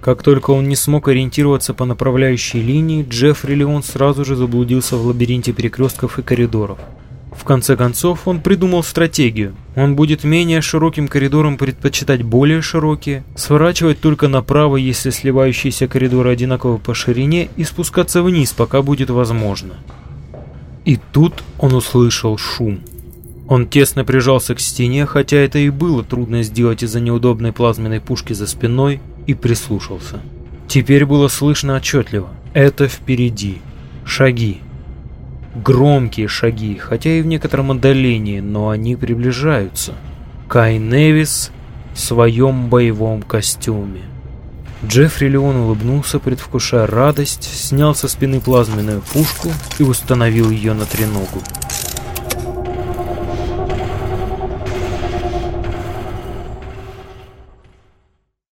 Как только он не смог ориентироваться по направляющей линии, Джеффри Леон сразу же заблудился в лабиринте перекрестков и коридоров. В конце концов, он придумал стратегию. Он будет менее широким коридором предпочитать более широкие, сворачивать только направо, если сливающиеся коридоры одинаковы по ширине, и спускаться вниз, пока будет возможно. И тут он услышал шум. Он тесно прижался к стене, хотя это и было трудно сделать из-за неудобной плазменной пушки за спиной, и прислушался. Теперь было слышно отчетливо. Это впереди. Шаги. Громкие шаги, хотя и в некотором отдалении, но они приближаются. Кай Невис в своем боевом костюме. Джеффри Леон улыбнулся, предвкушая радость, снял со спины плазменную пушку и установил ее на треногу.